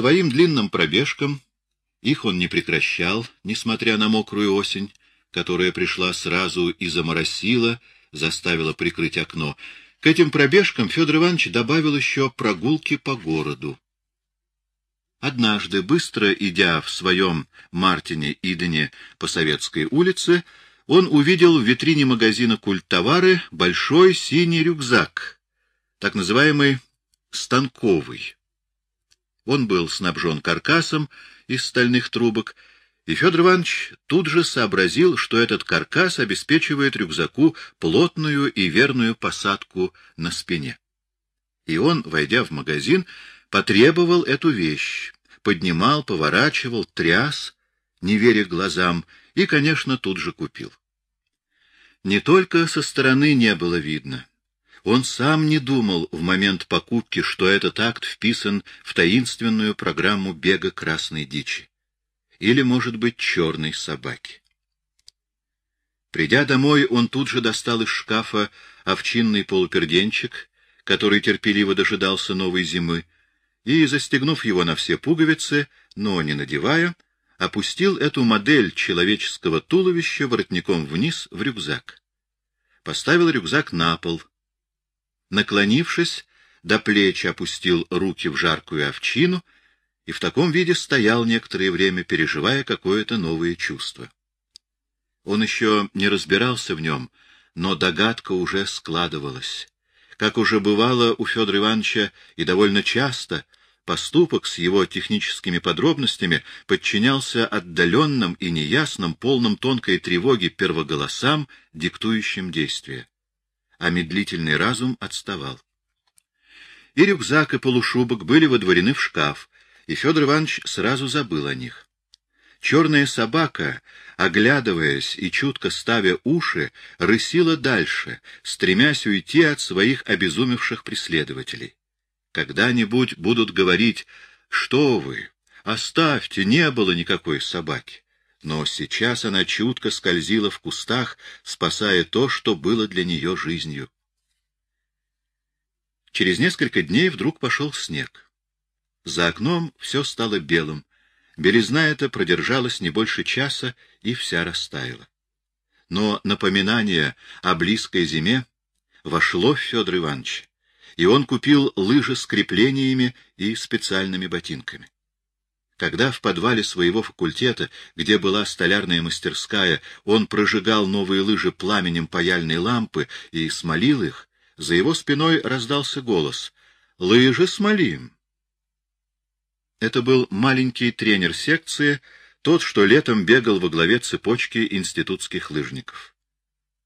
своим длинным пробежкам, их он не прекращал, несмотря на мокрую осень, которая пришла сразу и заморосила, заставила прикрыть окно, к этим пробежкам Федор Иванович добавил еще прогулки по городу. Однажды, быстро идя в своем Мартине Идене по Советской улице, он увидел в витрине магазина культтовары большой синий рюкзак, так называемый станковый. Он был снабжен каркасом из стальных трубок, и Федор Иванович тут же сообразил, что этот каркас обеспечивает рюкзаку плотную и верную посадку на спине. И он, войдя в магазин, потребовал эту вещь, поднимал, поворачивал, тряс, не веря глазам, и, конечно, тут же купил. Не только со стороны не было видно. Он сам не думал в момент покупки, что этот акт вписан в таинственную программу бега красной дичи. Или, может быть, черной собаки. Придя домой, он тут же достал из шкафа овчинный полуперденчик, который терпеливо дожидался новой зимы, и, застегнув его на все пуговицы, но не надевая, опустил эту модель человеческого туловища воротником вниз в рюкзак. Поставил рюкзак на пол. Наклонившись, до плеч опустил руки в жаркую овчину и в таком виде стоял некоторое время, переживая какое-то новое чувство. Он еще не разбирался в нем, но догадка уже складывалась. Как уже бывало у Федора Ивановича и довольно часто, поступок с его техническими подробностями подчинялся отдаленным и неясным, полным тонкой тревоги первоголосам, диктующим действия. А медлительный разум отставал. И рюкзак, и полушубок были водворены в шкаф, и Федор Иванович сразу забыл о них. Черная собака, оглядываясь и чутко ставя уши, рысила дальше, стремясь уйти от своих обезумевших преследователей. Когда-нибудь будут говорить, что вы, оставьте, не было никакой собаки. Но сейчас она чутко скользила в кустах, спасая то, что было для нее жизнью. Через несколько дней вдруг пошел снег. За окном все стало белым, Белизна эта продержалась не больше часа и вся растаяла. Но напоминание о близкой зиме вошло в Федор Иванович, и он купил лыжи с креплениями и специальными ботинками. Когда в подвале своего факультета, где была столярная мастерская, он прожигал новые лыжи пламенем паяльной лампы и смолил их, за его спиной раздался голос «Лыжи смолим!» Это был маленький тренер секции, тот, что летом бегал во главе цепочки институтских лыжников.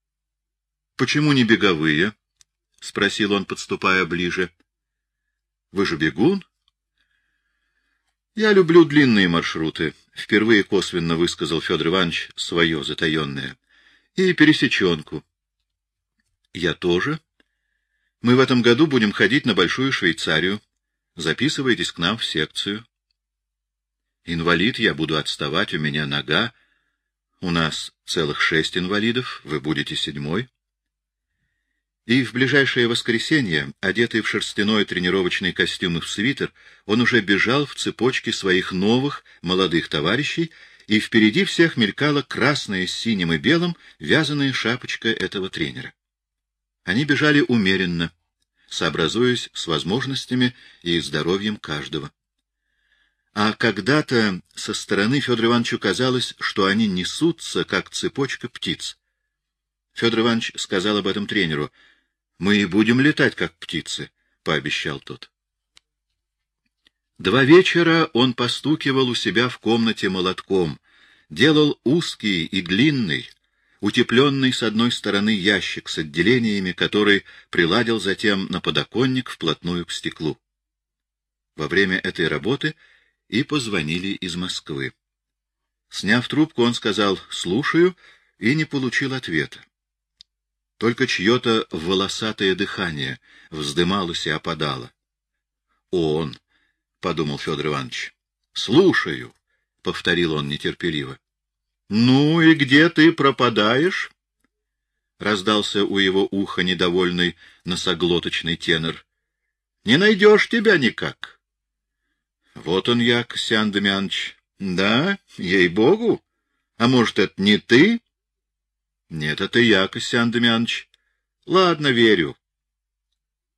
— Почему не беговые? — спросил он, подступая ближе. — Вы же бегун? — Я люблю длинные маршруты, — впервые косвенно высказал Федор Иванович свое затаенное. — И пересеченку. — Я тоже. Мы в этом году будем ходить на Большую Швейцарию. Записывайтесь к нам в секцию. Инвалид, я буду отставать, у меня нога. У нас целых шесть инвалидов, вы будете седьмой. И в ближайшее воскресенье, одетый в шерстяной тренировочный костюм и в свитер, он уже бежал в цепочке своих новых молодых товарищей, и впереди всех мелькала красная с синим и белым вязаная шапочка этого тренера. Они бежали умеренно, сообразуясь с возможностями и здоровьем каждого. А когда-то со стороны Федору Ивановичу казалось, что они несутся, как цепочка птиц. Федор Иванович сказал об этом тренеру. — Мы и будем летать, как птицы, — пообещал тот. Два вечера он постукивал у себя в комнате молотком, делал узкий и длинный, утепленный с одной стороны ящик с отделениями, который приладил затем на подоконник вплотную к стеклу. Во время этой работы и позвонили из Москвы. Сняв трубку, он сказал «слушаю» и не получил ответа. Только чье-то волосатое дыхание вздымалось и опадало. «Он», — подумал Федор Иванович, — «слушаю», — повторил он нетерпеливо. — Ну и где ты пропадаешь? — раздался у его уха недовольный носоглоточный тенор. — Не найдешь тебя никак. Вот он я, Ксян Демьянович. Да, ей-богу. А может, это не ты? Нет, это я, Ксян Демьянович. Ладно, верю.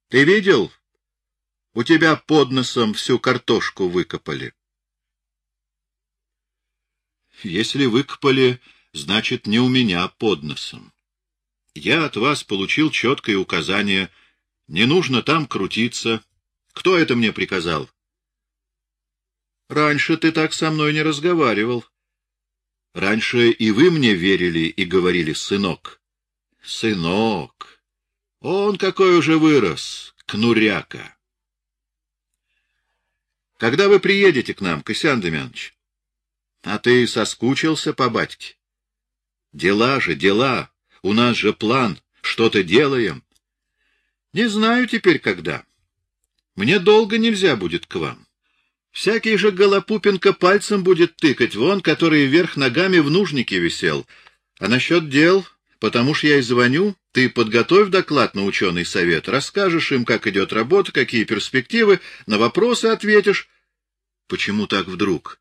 Ты видел? У тебя под носом всю картошку выкопали. Если выкопали, значит, не у меня под носом. Я от вас получил четкое указание. Не нужно там крутиться. Кто это мне приказал? Раньше ты так со мной не разговаривал. Раньше и вы мне верили и говорили «сынок». Сынок. Он какой уже вырос, кнуряка. Когда вы приедете к нам, Косян Демьянович? А ты соскучился по батьке? Дела же, дела. У нас же план. Что-то делаем. Не знаю теперь, когда. Мне долго нельзя будет к вам. Всякий же Голопупенко пальцем будет тыкать, вон, который вверх ногами в нужнике висел. А насчет дел, потому что я и звоню, ты подготовь доклад на ученый совет, расскажешь им, как идет работа, какие перспективы, на вопросы ответишь. Почему так вдруг?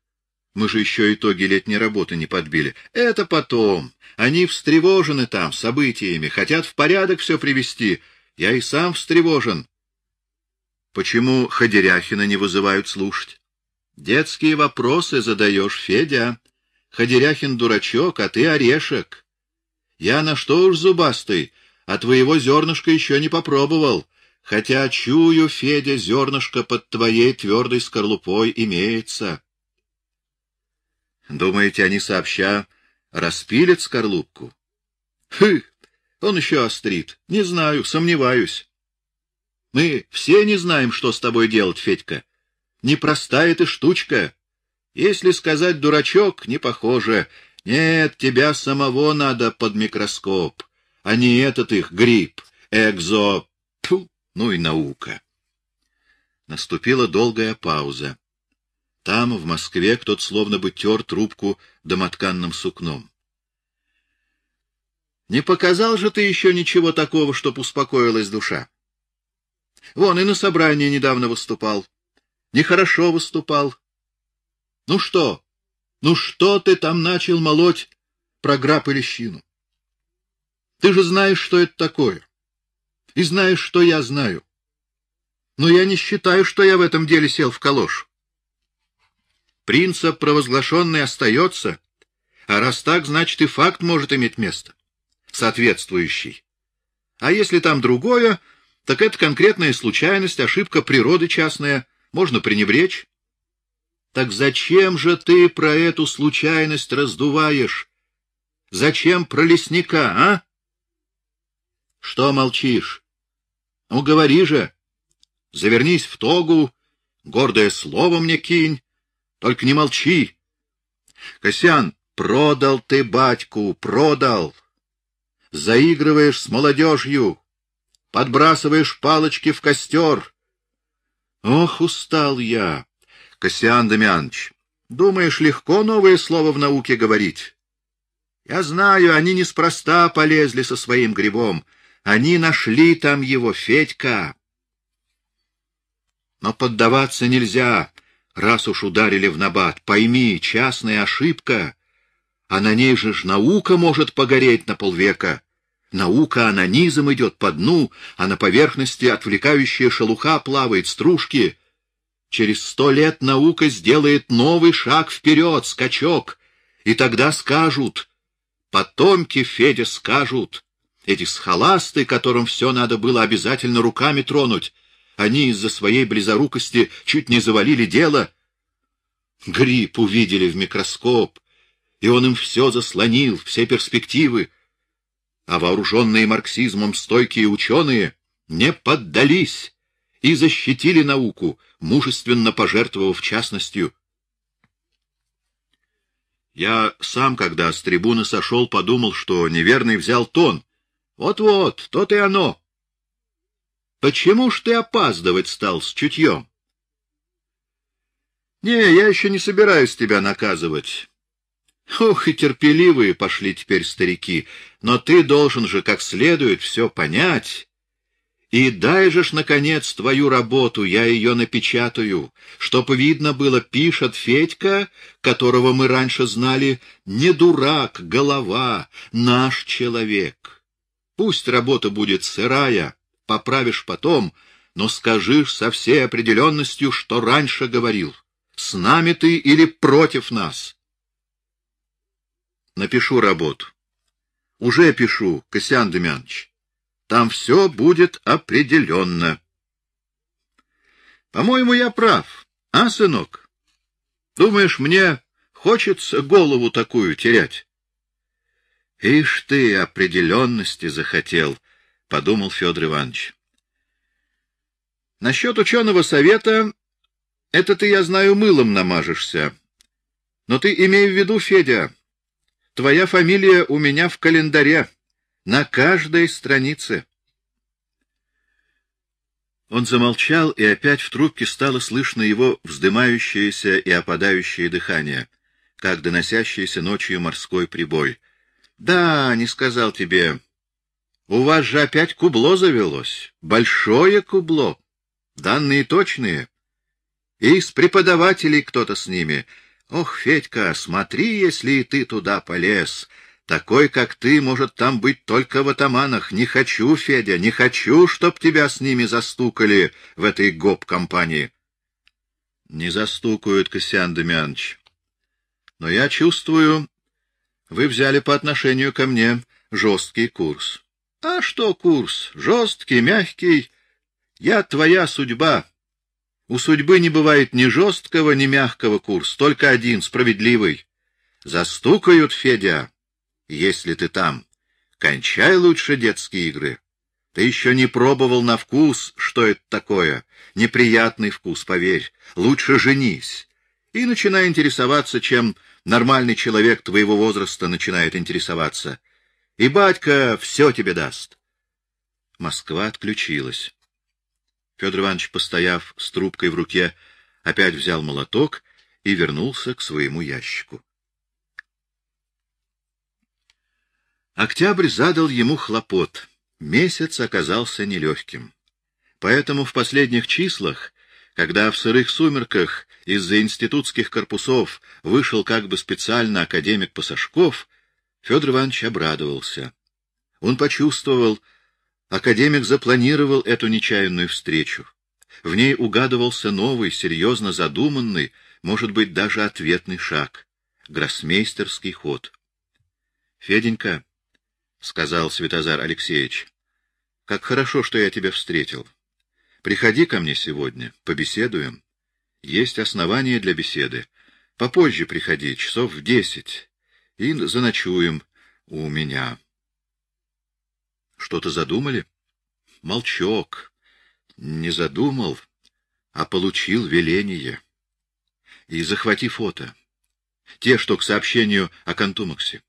Мы же еще итоги летней работы не подбили. Это потом. Они встревожены там событиями, хотят в порядок все привести. Я и сам встревожен. Почему Ходеряхина не вызывают слушать? Детские вопросы задаешь, Федя. Ходеряхин дурачок, а ты орешек. Я на что уж зубастый, а твоего зернышка еще не попробовал. Хотя чую, Федя, зернышко под твоей твердой скорлупой имеется. Думаете, они сообща распилят скорлупку? Хы, он еще острит. Не знаю, сомневаюсь. Мы все не знаем, что с тобой делать, Федька. Непростая ты штучка. Если сказать дурачок, не похоже. Нет, тебя самого надо под микроскоп, а не этот их гриб, экзо... Фу, ну и наука. Наступила долгая пауза. Там, в Москве, кто-то словно бы тер трубку домотканным сукном. Не показал же ты еще ничего такого, чтоб успокоилась душа. Вон и на собрании недавно выступал. Нехорошо выступал. Ну что? Ну что ты там начал молоть про граб и лещину? Ты же знаешь, что это такое. И знаешь, что я знаю. Но я не считаю, что я в этом деле сел в калош. Принцип провозглашенный остается, а раз так, значит и факт может иметь место, соответствующий. А если там другое, так это конкретная случайность, ошибка природы частная, можно пренебречь. Так зачем же ты про эту случайность раздуваешь? Зачем про лесника, а? Что молчишь? Ну, говори же. Завернись в тогу, гордое слово мне кинь, только не молчи. Косян, продал ты батьку, продал. Заигрываешь с молодежью, подбрасываешь палочки в костер. Ох, устал я, Косян Демьянович. Думаешь, легко новое слово в науке говорить? Я знаю, они неспроста полезли со своим грибом. Они нашли там его, Федька. Но поддаваться нельзя раз уж ударили в набат. Пойми, частная ошибка, а на ней же ж наука может погореть на полвека. Наука анонизм идет по дну, а на поверхности отвлекающая шелуха плавает стружки. Через сто лет наука сделает новый шаг вперед, скачок, и тогда скажут, потомки Федя скажут, эти схоласты, которым все надо было обязательно руками тронуть, они из-за своей близорукости чуть не завалили дело. Гриб увидели в микроскоп, и он им все заслонил, все перспективы. А вооруженные марксизмом стойкие ученые не поддались и защитили науку, мужественно пожертвовав частностью. Я сам, когда с трибуны сошел, подумал, что неверный взял тон. Вот-вот, то-то и оно. Почему ж ты опаздывать стал с чутьем? Не, я еще не собираюсь тебя наказывать. Ох, и терпеливые пошли теперь старики, но ты должен же как следует все понять И дай же ж, наконец, твою работу, я ее напечатаю, чтоб видно было, пишет Федька, которого мы раньше знали, не дурак, голова, наш человек. Пусть работа будет сырая, поправишь потом, но скажешь со всей определенностью, что раньше говорил. С нами ты или против нас? Напишу работу. Уже пишу, Косян Демьянович. Там все будет определенно. По-моему, я прав, а, сынок? Думаешь, мне хочется голову такую терять? Ишь ты, определенности захотел, — подумал Федор Иванович. Насчет ученого совета, это ты, я знаю, мылом намажешься. Но ты имей в виду, Федя, твоя фамилия у меня в календаре. На каждой странице. Он замолчал, и опять в трубке стало слышно его вздымающееся и опадающее дыхание, как доносящийся ночью морской прибой. — Да, не сказал тебе. У вас же опять кубло завелось. Большое кубло. Данные точные. И с преподавателей кто-то с ними. Ох, Федька, смотри, если и ты туда полез. Такой, как ты, может там быть только в атаманах. Не хочу, Федя, не хочу, чтоб тебя с ними застукали в этой гоп-компании. Не застукают, Косян Демьянович. Но я чувствую, вы взяли по отношению ко мне жесткий курс. А что курс? Жесткий, мягкий. Я твоя судьба. У судьбы не бывает ни жесткого, ни мягкого курс, только один, справедливый. Застукают, Федя, если ты там. Кончай лучше детские игры. Ты еще не пробовал на вкус, что это такое. Неприятный вкус, поверь. Лучше женись. И начинай интересоваться, чем нормальный человек твоего возраста начинает интересоваться. И батька все тебе даст. Москва отключилась. Федор Иванович, постояв с трубкой в руке, опять взял молоток и вернулся к своему ящику. Октябрь задал ему хлопот. Месяц оказался нелегким. Поэтому в последних числах, когда в сырых сумерках из-за институтских корпусов вышел как бы специально академик Пасашков, Федор Иванович обрадовался. Он почувствовал, академик запланировал эту нечаянную встречу. В ней угадывался новый, серьезно задуманный, может быть, даже ответный шаг — гроссмейстерский ход. — Феденька, — сказал Святозар Алексеевич. — Как хорошо, что я тебя встретил. Приходи ко мне сегодня, побеседуем. Есть основания для беседы. Попозже приходи, часов в десять, и заночуем у меня. Что-то задумали? Молчок. Не задумал, а получил веление. И захвати фото. Те, что к сообщению о Кантумаксе.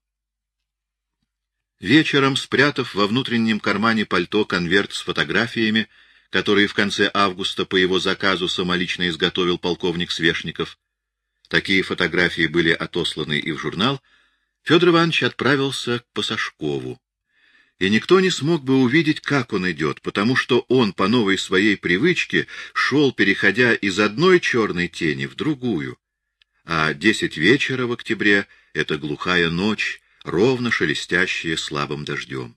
Вечером, спрятав во внутреннем кармане пальто конверт с фотографиями, которые в конце августа по его заказу самолично изготовил полковник Свешников, такие фотографии были отосланы и в журнал, Федор Иванович отправился к Пасашкову. И никто не смог бы увидеть, как он идет, потому что он по новой своей привычке шел, переходя из одной черной тени в другую. А десять вечера в октябре — это глухая ночь, ровно шелестящее слабым дождем.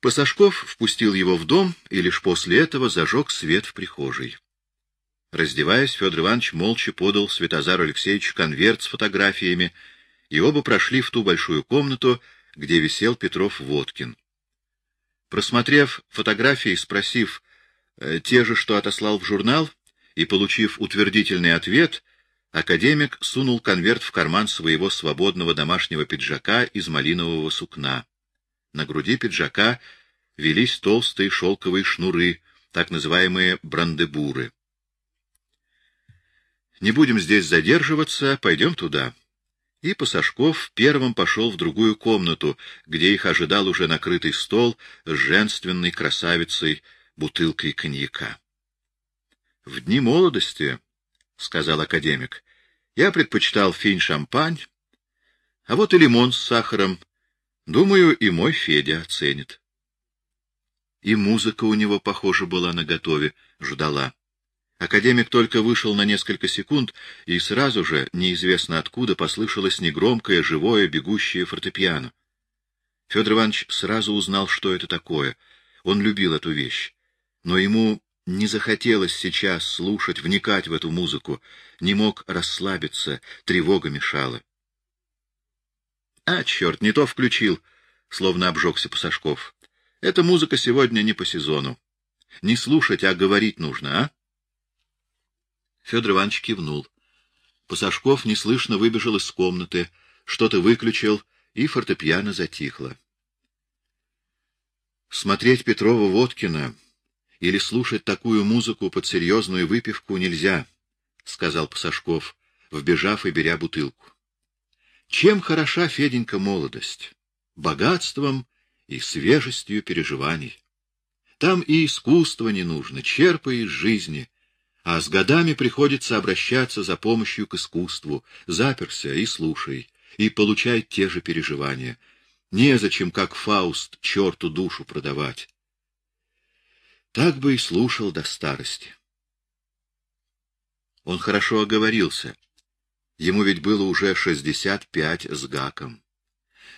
Пасашков впустил его в дом и лишь после этого зажег свет в прихожей. Раздеваясь, Федор Иванович молча подал Святозару Алексеевичу конверт с фотографиями, и оба прошли в ту большую комнату, где висел Петров-Водкин. Просмотрев фотографии, спросив э, те же, что отослал в журнал, и получив утвердительный ответ, Академик сунул конверт в карман своего свободного домашнего пиджака из малинового сукна. На груди пиджака велись толстые шелковые шнуры, так называемые брандебуры. Не будем здесь задерживаться, пойдем туда. И Пасашков первым пошел в другую комнату, где их ожидал уже накрытый стол с женственной красавицей бутылкой коньяка. В дни молодости — сказал академик. — Я предпочитал финь-шампань, а вот и лимон с сахаром. Думаю, и мой Федя оценит. И музыка у него, похоже, была наготове, ждала. Академик только вышел на несколько секунд, и сразу же, неизвестно откуда, послышалось негромкое, живое, бегущее фортепиано. Федор Иванович сразу узнал, что это такое. Он любил эту вещь. Но ему не захотелось сейчас слушать, вникать в эту музыку, не мог расслабиться, тревога мешала. — А, черт, не то включил, — словно обжегся Пасашков. — Эта музыка сегодня не по сезону. Не слушать, а говорить нужно, а? Федор Иванович кивнул. Пасашков неслышно выбежал из комнаты, что-то выключил, и фортепиано затихло. Смотреть Петрова-Водкина или слушать такую музыку под серьезную выпивку нельзя, — сказал Пасашков, вбежав и беря бутылку. Чем хороша, Феденька, молодость? Богатством и свежестью переживаний. Там и искусство не нужно, черпай из жизни, а с годами приходится обращаться за помощью к искусству. Заперся и слушай, и получай те же переживания. Незачем, как Фауст, черту душу продавать. Так бы и слушал до старости. Он хорошо оговорился. Ему ведь было уже шестьдесят пять с гаком.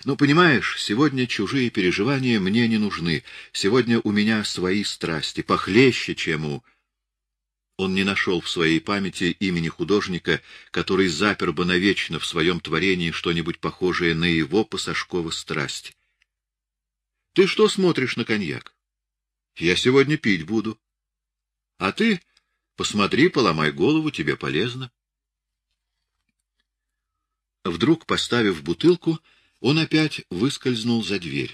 Но, понимаешь, сегодня чужие переживания мне не нужны. Сегодня у меня свои страсти, похлеще, чем у... Он не нашел в своей памяти имени художника, который запер бы навечно в своем творении что-нибудь похожее на его Пасашкова страсть. — Ты что смотришь на коньяк? Я сегодня пить буду. А ты посмотри, поломай голову, тебе полезно. Вдруг, поставив бутылку, он опять выскользнул за дверь.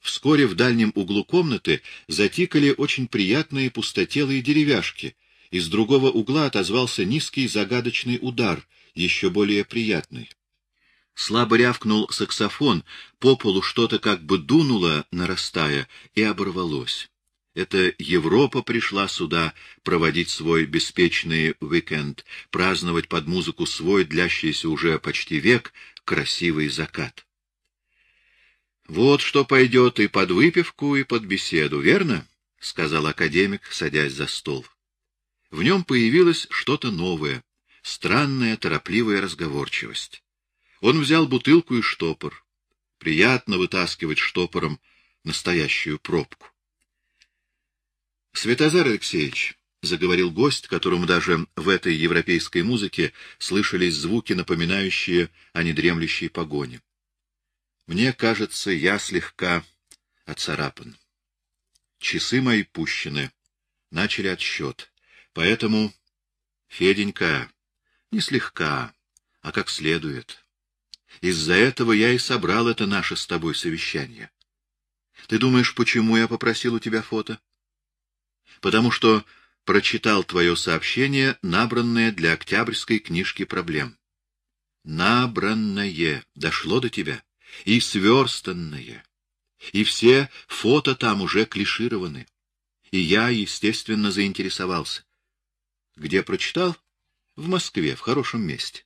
Вскоре в дальнем углу комнаты затикали очень приятные пустотелые деревяшки. Из другого угла отозвался низкий загадочный удар, еще более приятный. Слабо рявкнул саксофон, по полу что-то как бы дунуло, нарастая, и оборвалось. Это Европа пришла сюда проводить свой беспечный уикенд, праздновать под музыку свой, длящийся уже почти век, красивый закат. Вот что пойдет и под выпивку, и под беседу, верно? — сказал академик, садясь за стол. В нем появилось что-то новое, странная, торопливая разговорчивость. Он взял бутылку и штопор. Приятно вытаскивать штопором настоящую пробку. Святозар Алексеевич, — заговорил гость, которому даже в этой европейской музыке слышались звуки, напоминающие о недремлющей погоне. Мне кажется, я слегка оцарапан. Часы мои пущены, начали отсчет. Поэтому, Феденька, не слегка, а как следует. Из-за этого я и собрал это наше с тобой совещание. Ты думаешь, почему я попросил у тебя фото? потому что прочитал твое сообщение, набранное для октябрьской книжки проблем. Набранное дошло до тебя, и сверстанное, и все фото там уже клишированы. И я, естественно, заинтересовался. Где прочитал? В Москве, в хорошем месте.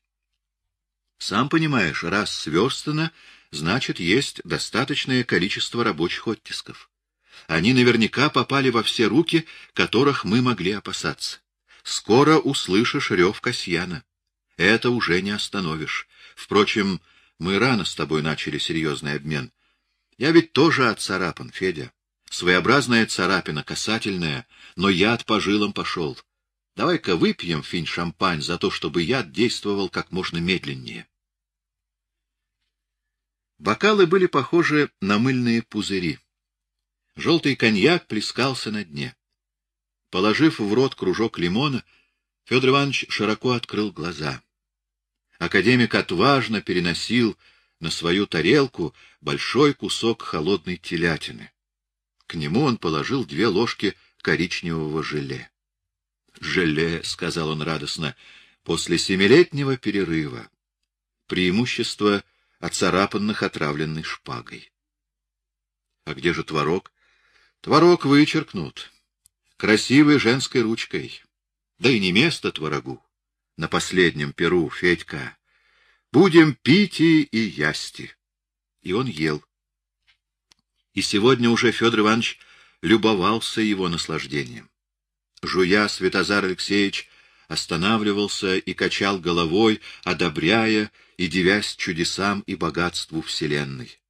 Сам понимаешь, раз сверстано, значит, есть достаточное количество рабочих оттисков. Они наверняка попали во все руки, которых мы могли опасаться. Скоро услышишь рев Касьяна. Это уже не остановишь. Впрочем, мы рано с тобой начали серьезный обмен. Я ведь тоже отцарапан, Федя. Своеобразная царапина, касательная, но яд по жилам пошел. Давай-ка выпьем, финь, шампань за то, чтобы яд действовал как можно медленнее. Бокалы были похожи на мыльные пузыри. Желтый коньяк плескался на дне. Положив в рот кружок лимона, Федор Иванович широко открыл глаза. Академик отважно переносил на свою тарелку большой кусок холодной телятины. К нему он положил две ложки коричневого желе. — Желе, — сказал он радостно, — после семилетнего перерыва. Преимущество оцарапанных отравленной шпагой. — А где же творог? Творог вычеркнут. Красивой женской ручкой. Да и не место творогу. На последнем перу, Федька. Будем пить и, и ясти. И он ел. И сегодня уже Федор Иванович любовался его наслаждением. Жуя, Святозар Алексеевич останавливался и качал головой, одобряя и девясь чудесам и богатству Вселенной.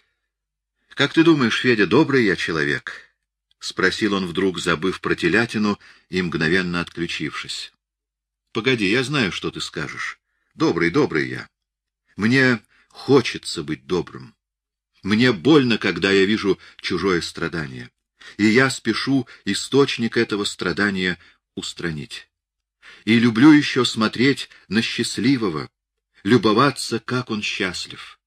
— Как ты думаешь, Федя, добрый я человек? — спросил он вдруг, забыв про телятину и мгновенно отключившись. — Погоди, я знаю, что ты скажешь. Добрый, добрый я. Мне хочется быть добрым. Мне больно, когда я вижу чужое страдание, и я спешу источник этого страдания устранить. И люблю еще смотреть на счастливого, любоваться, как он счастлив.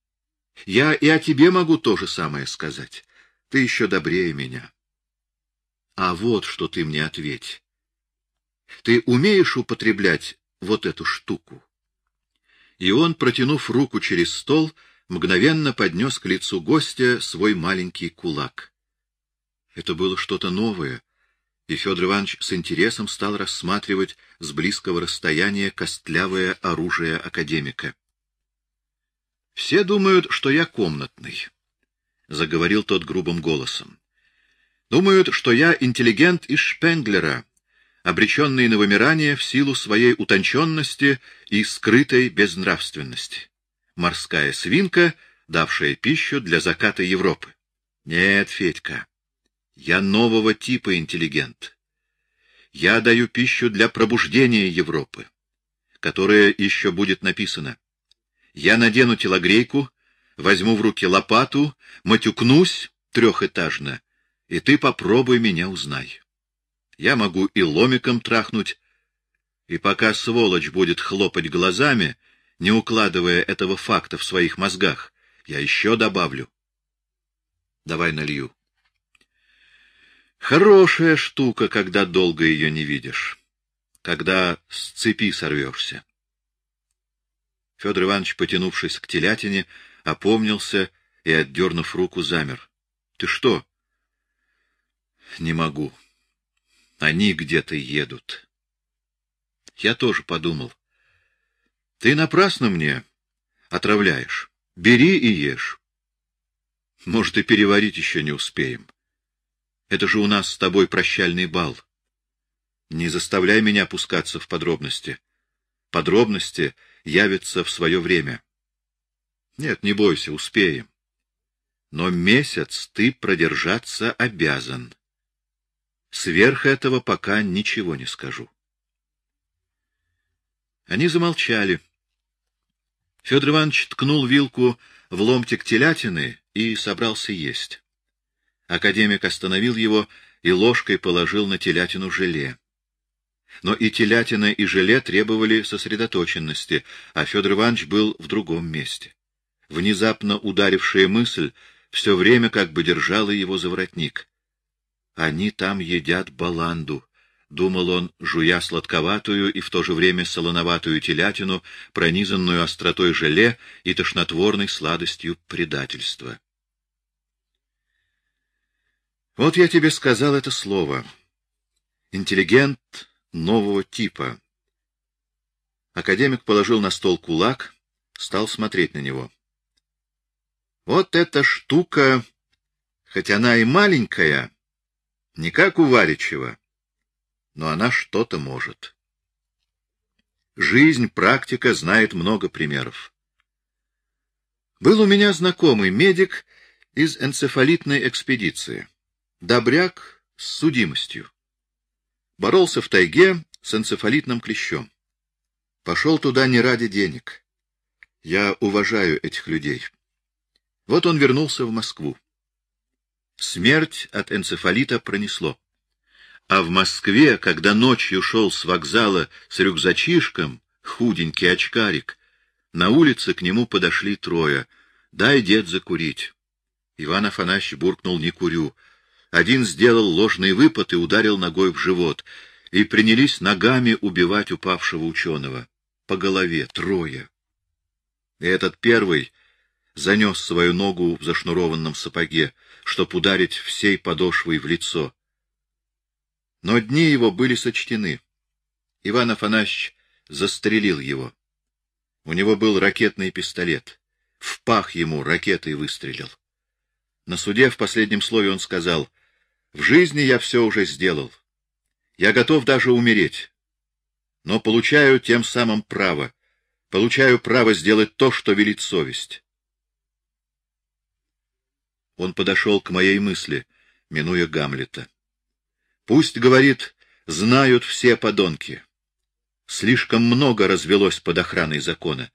Я и о тебе могу то же самое сказать. Ты еще добрее меня. А вот что ты мне ответь. Ты умеешь употреблять вот эту штуку? И он, протянув руку через стол, мгновенно поднес к лицу гостя свой маленький кулак. Это было что-то новое, и Федор Иванович с интересом стал рассматривать с близкого расстояния костлявое оружие академика. — Все думают, что я комнатный, — заговорил тот грубым голосом. — Думают, что я интеллигент из Шпенглера, обреченный на вымирание в силу своей утонченности и скрытой безнравственности. Морская свинка, давшая пищу для заката Европы. Нет, Федька, я нового типа интеллигент. Я даю пищу для пробуждения Европы, которая еще будет написана. Я надену телогрейку, возьму в руки лопату, матюкнусь трехэтажно, и ты попробуй меня узнай. Я могу и ломиком трахнуть, и пока сволочь будет хлопать глазами, не укладывая этого факта в своих мозгах, я еще добавлю. Давай налью. Хорошая штука, когда долго ее не видишь, когда с цепи сорвешься. Федор Иванович, потянувшись к телятине, опомнился и, отдернув руку, замер. — Ты что? — Не могу. Они где-то едут. Я тоже подумал. Ты напрасно мне отравляешь. Бери и ешь. Может, и переварить еще не успеем. Это же у нас с тобой прощальный бал. Не заставляй меня опускаться в подробности. Подробности явятся в свое время. Нет, не бойся, успеем. Но месяц ты продержаться обязан. Сверх этого пока ничего не скажу. Они замолчали. Федор Иванович ткнул вилку в ломтик телятины и собрался есть. Академик остановил его и ложкой положил на телятину желе. Но и телятина, и желе требовали сосредоточенности, а Федор Иванович был в другом месте. Внезапно ударившая мысль все время как бы держала его за воротник. Они там едят баланду, — думал он, жуя сладковатую и в то же время солоноватую телятину, пронизанную остротой желе и тошнотворной сладостью предательства. Вот я тебе сказал это слово. Интеллигент нового типа. Академик положил на стол кулак, стал смотреть на него. Вот эта штука, хоть она и маленькая, не как у Варичева, но она что-то может. Жизнь, практика знает много примеров. Был у меня знакомый медик из энцефалитной экспедиции. Добряк с судимостью. Боролся в тайге с энцефалитным клещом. Пошел туда не ради денег. Я уважаю этих людей. Вот он вернулся в Москву. Смерть от энцефалита пронесло. А в Москве, когда ночью шел с вокзала с рюкзачишком, худенький очкарик, на улице к нему подошли трое. «Дай, дед, закурить». Иван Афанасьевич буркнул «не курю». Один сделал ложный выпад и ударил ногой в живот, и принялись ногами убивать упавшего ученого. По голове трое. И этот первый занес свою ногу в зашнурованном сапоге, чтоб ударить всей подошвой в лицо. Но дни его были сочтены. Иван Афанасьевич застрелил его. У него был ракетный пистолет. В пах ему ракетой выстрелил. На суде в последнем слове он сказал, В жизни я все уже сделал. Я готов даже умереть. Но получаю тем самым право. Получаю право сделать то, что велит совесть. Он подошел к моей мысли, минуя Гамлета. Пусть, говорит, знают все подонки. Слишком много развелось под охраной закона.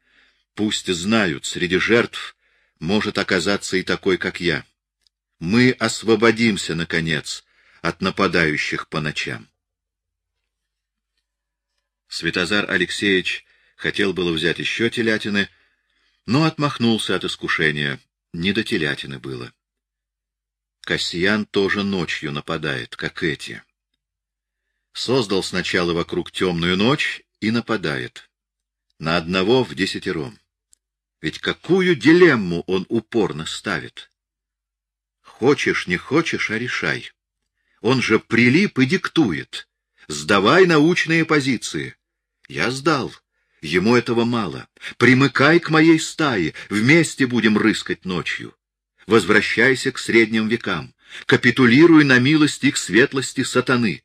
Пусть знают, среди жертв может оказаться и такой, как я. Мы освободимся, наконец, от нападающих по ночам. Святозар Алексеевич хотел было взять еще телятины, но отмахнулся от искушения. Не до телятины было. Касьян тоже ночью нападает, как эти. Создал сначала вокруг темную ночь и нападает. На одного в десятером. Ведь какую дилемму он упорно ставит? Хочешь, не хочешь, а решай. Он же прилип и диктует. Сдавай научные позиции. Я сдал. Ему этого мало. Примыкай к моей стае, вместе будем рыскать ночью. Возвращайся к средним векам. Капитулируй на милость их светлости сатаны.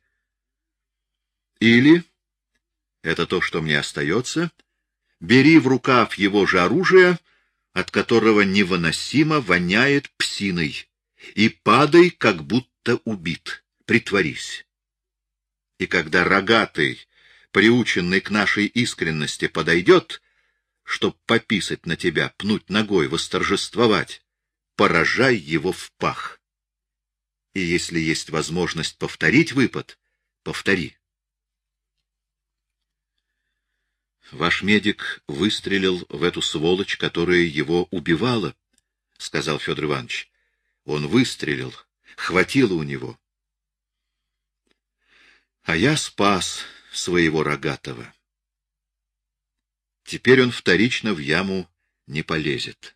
Или, это то, что мне остается, бери в рукав его же оружие, от которого невыносимо воняет псиной, и падай, как будто убит. Притворись. И когда рогатый, приученный к нашей искренности, подойдет, чтоб пописать на тебя, пнуть ногой, восторжествовать, поражай его в пах. И если есть возможность повторить выпад, повтори. Ваш медик выстрелил в эту сволочь, которая его убивала, — сказал Федор Иванович. Он выстрелил, хватило у него. А я спас своего рогатого. Теперь он вторично в яму не полезет.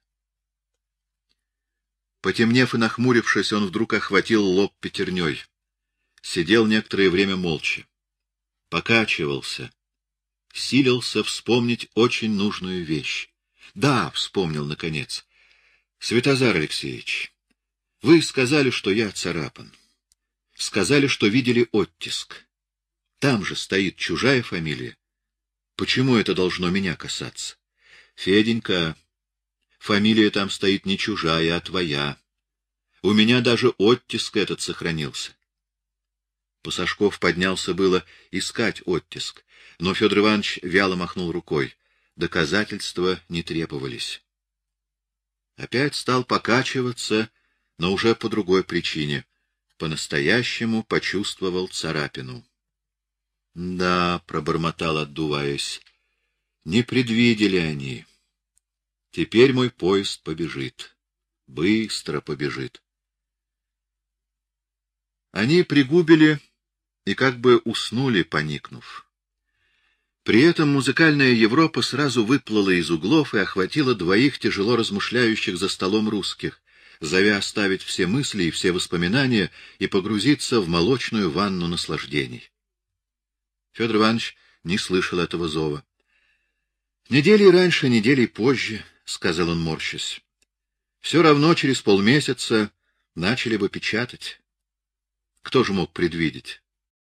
Потемнев и нахмурившись, он вдруг охватил лоб пятерней. Сидел некоторое время молча. Покачивался. Силился вспомнить очень нужную вещь. Да, вспомнил, наконец. Светозар Алексеевич, вы сказали, что я царапан. Сказали, что видели оттиск. Там же стоит чужая фамилия. Почему это должно меня касаться? Феденька, фамилия там стоит не чужая, а твоя. У меня даже оттиск этот сохранился. Пасашков поднялся было искать оттиск, но Федор Иванович вяло махнул рукой. Доказательства не требовались. Опять стал покачиваться, но уже по другой причине. По-настоящему почувствовал царапину. — Да, — пробормотал, отдуваясь, — не предвидели они. Теперь мой поезд побежит. Быстро побежит. Они пригубили и как бы уснули, поникнув. При этом музыкальная Европа сразу выплыла из углов и охватила двоих тяжело размышляющих за столом русских, зовя оставить все мысли и все воспоминания и погрузиться в молочную ванну наслаждений. Федор Иванович не слышал этого зова. — Недели раньше, недели позже, — сказал он, морщась. — Все равно через полмесяца начали бы печатать. Кто же мог предвидеть?